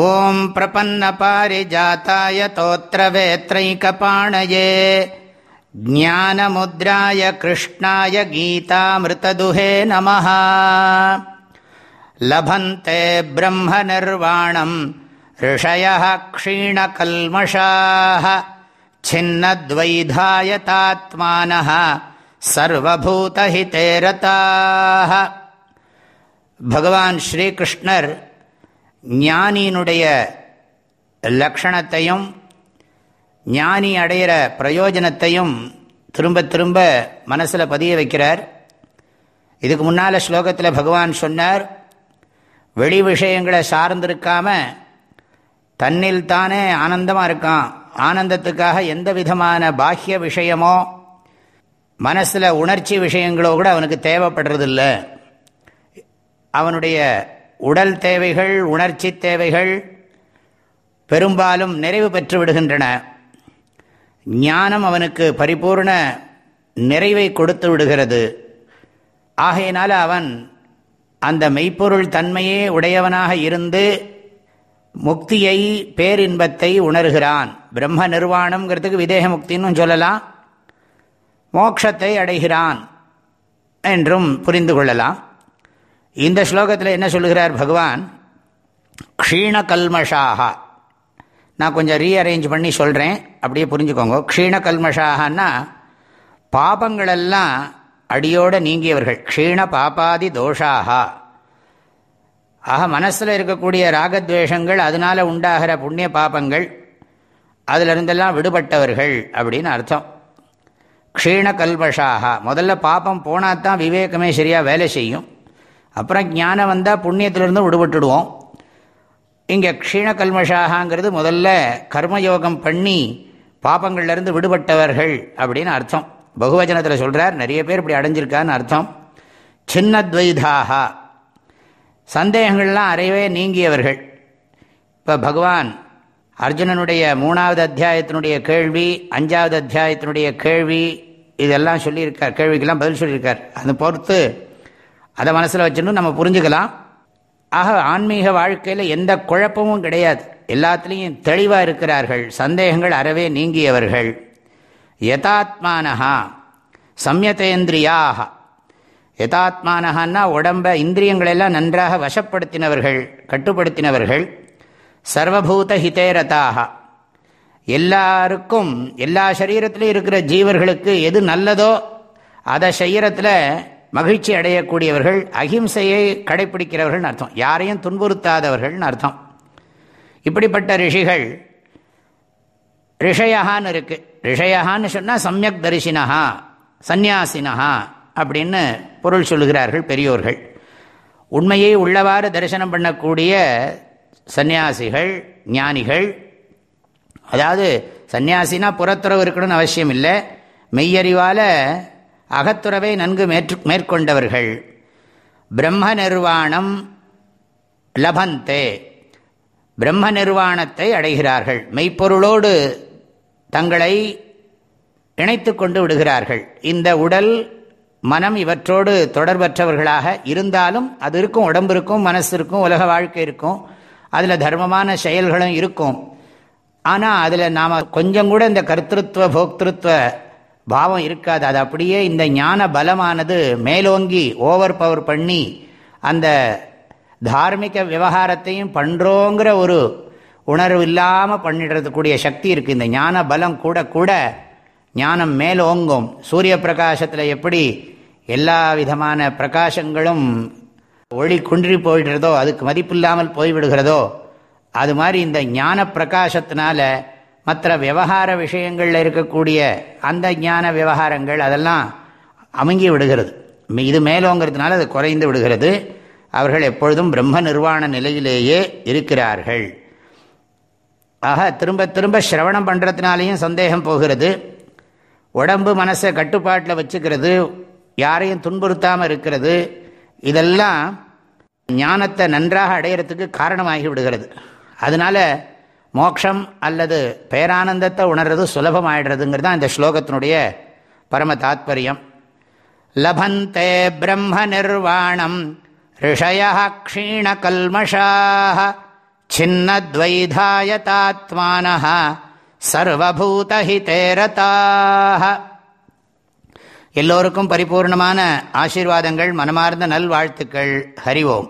ॐ प्रपन्नपारिजाताय तोत्रवेत्रैकपाणये ज्ञानमुद्राय कृष्णाय गीतामृतदुहे नमः लभन्ते ब्रह्मनिर्वाणम् ऋषयः क्षीणकल्मषाः छिन्नद्वैधायतात्मानः सर्वभूतहिते रताः भगवान् श्रीकृष्णर् ஞானியினுடைய லக்ஷணத்தையும் ஞானி அடையிற பிரயோஜனத்தையும் திரும்ப திரும்ப மனசில் பதிய வைக்கிறார். இதுக்கு முன்னால் ஸ்லோகத்தில் பகவான் சொன்னார் வெளி விஷயங்களை சார்ந்திருக்காம தன்னில் தானே ஆனந்தமாக இருக்கான். ஆனந்தத்துக்காக எந்த விதமான பாக்கிய விஷயமோ மனசில் உணர்ச்சி விஷயங்களோ கூட அவனுக்கு தேவைப்படுறதில்லை. அவனுடைய உடல் தேவைகள் உணர்ச்சி தேவைகள் பெரும்பாலும் நிறைவு பெற்று விடுகின்றன. ஞானம் அவனுக்கு பரிபூர்ண நிறைவை கொடுத்து விடுகிறது. ஆகையினால் அவன் அந்த மெய்ப்பொருள் தன்மையே உடையவனாக இருந்து முக்தியை பேரின்பத்தை உணர்கிறான். பிரம்ம நிர்வாணம்ங்கிறதுக்கு விதேக முக்தின்னு சொல்லலாம். மோட்சத்தை அடைகிறான் என்றும் புரிந்து கொள்ளலாம். இந்த ஸ்லோகத்தில் என்ன சொல்லுகிறார் பகவான்? க்ஷீண கல்மஷாக நான் கொஞ்சம் ரீஅரேஞ்ச் பண்ணி சொல்கிறேன் அப்படியே புரிஞ்சுக்கோங்க. க்ஷீண கல்மஷாகனா பாபங்களெல்லாம் அடியோடு நீங்கியவர்கள். க்ஷீண பாபாதி தோஷாக ஆக மனசில் இருக்கக்கூடிய ராகத்வேஷங்கள் அதனால் உண்டாகிற புண்ணிய பாபங்கள் அதிலிருந்தெல்லாம் விடுபட்டவர்கள் அப்படின்னு அர்த்தம். க்ஷீண கல்மஷாக முதல்ல பாப்பம் போனால் தான் விவேகமே சரியாக வேலை செய்யும். அப்புறம் ஞானம் வந்தால் புண்ணியத்திலிருந்து விடுபட்டுடுவோம். இங்கே க்ஷீண கல்மஷாகாங்கிறது முதல்ல கர்மயோகம் பண்ணி பாப்பங்கள்லேருந்து விடுபட்டவர்கள் அப்படின்னு அர்த்தம். பகுவஜனத்தில் சொல்கிறார் நிறைய பேர் இப்படி அடைஞ்சிருக்கான்னு அர்த்தம். சின்னத்வைதாக. சந்தேகங்கள்லாம் அறையவே நீங்கியவர்கள். இப்போ பகவான் அர்ஜுனனுடைய மூணாவது அத்தியாயத்தினுடைய கேள்வி அஞ்சாவது அத்தியாயத்தினுடைய கேள்வி இதெல்லாம் சொல்லியிருக்கார். கேள்விக்கெல்லாம் பதில் சொல்லியிருக்கார். அதை பொறுத்து அதை மனசில் வச்சுன்னு நம்ம புரிஞ்சுக்கலாம். ஆக ஆன்மீக வாழ்க்கையில் எந்த குழப்பமும் கிடையாது. எல்லாத்துலேயும் தெளிவாக இருக்கிறார்கள். சந்தேகங்கள் அறவே நீங்கியவர்கள். யதாத்மானஹா சம்யதேந்திரியாக. யதாத்மானஹான்னா உடம்ப இந்திரியங்களெல்லாம் நன்றாக வசப்படுத்தினவர்கள் கட்டுப்படுத்தினவர்கள். சர்வபூத ஹிதேரதாக. எல்லாருக்கும் எல்லா சரீரத்திலையும் இருக்கிற ஜீவர்களுக்கு எது நல்லதோ அதை செய்யறத்தில் மகிழ்ச்சி அடையக்கூடியவர்கள் அகிம்சையை கடைபிடிக்கிறவர்கள் அர்த்தம். யாரையும் துன்புறுத்தாதவர்கள்னு அர்த்தம். இப்படிப்பட்ட ரிஷிகள் ரிஷயகான்னு இருக்கு. ரிஷயகான்னு சொன்னால் சமயக் தரிசினஹா சந்நியாசினஹா அப்படின்னு பொருள் சொல்லுகிறார்கள் பெரியோர்கள். உண்மையை உள்ளவாறு தரிசனம் பண்ணக்கூடிய சந்நியாசிகள் ஞானிகள் அதாவது சன்னியாசினா புறத்துறவு இருக்கணும்னு அவசியம் இல்லை மெய்யறிவால் அகத்துறவை நன்கு மேற்று மேற்கொண்டவர்கள். பிரம்ம நிர்வாணம் லபந்தே. பிரம்ம நிர்வாணத்தை அடைகிறார்கள். மெய்ப்பொருளோடு தங்களை இணைத்து கொண்டு விடுகிறார்கள். இந்த உடல் மனம் இவற்றோடு தொடர்பற்றவர்களாக இருந்தாலும் அது இருக்கும் உடம்பு இருக்கும் மனசு இருக்கும் உலக வாழ்க்கை இருக்கும். அதில் தர்மமான செயல்களும் இருக்கும். ஆனால் அதில் நாம் கொஞ்சம் கூட இந்த கர்த்திருவ போக்திருத்துவ பாவம் இருக்காது. அது அப்படியே இந்த ஞான பலமானது மேலோங்கி ஓவர் பவர் பண்ணி அந்த தார்மிக விவகாரத்தையும் பண்ணுறோங்கிற ஒரு உணர்வு இல்லாமல் பண்ணிடுறதுக்கூடிய சக்தி இருக்குது இந்த ஞான பலம் கூட கூட ஞானம் மேலோங்கும். சூரிய பிரகாசத்தில் எப்படி எல்லா விதமான பிரகாசங்களும் ஒளி குன்றி போயிடுறதோ அதுக்கு மதிப்பில்லாமல் போய்விடுகிறதோ அது மாதிரி இந்த ஞான பிரகாசத்தினால மற்ற விவகார விஷயங்களில் இருக்கக்கூடிய அந்த ஞான விவகாரங்கள் அதெல்லாம் அமுங்கி விடுகிறது. இது மேலோங்கிறதுனால அது குறைந்து விடுகிறது. அவர்கள் எப்பொழுதும் பிரம்ம நிர்வாண நிலையிலேயே இருக்கிறார்கள். ஆக திரும்ப திரும்ப சிரவணம் பண்ணுறதுனாலையும் சந்தேகம் போகிறது. உடம்பு மனசை கட்டுப்பாட்டில் வச்சுக்கிறது. யாரையும் துன்புறுத்தாமல் இருக்கிறது. இதெல்லாம் ஞானத்தை நன்றாக அடையிறதுக்கு காரணமாகி விடுகிறது. அதனால் மோக்ஷம் அல்லது பேரானந்தத்தை உணர்றது சுலபமாயிடுறதுங்கிறது தான் இந்த ஸ்லோகத்தினுடைய பரம தாத்பரியம். லபந்தே பிரம்ம நிர்வாணம் ரிஷய க்ஷீணகல்மஷா சின்னத்வைதாயதாத்மான சர்வபூதஹிதேரதாக எல்லோருக்கும் பரிபூர்ணமான ஆசீர்வாதங்கள் மனமார்ந்த நல்வாழ்த்துக்கள். ஹரிவோம்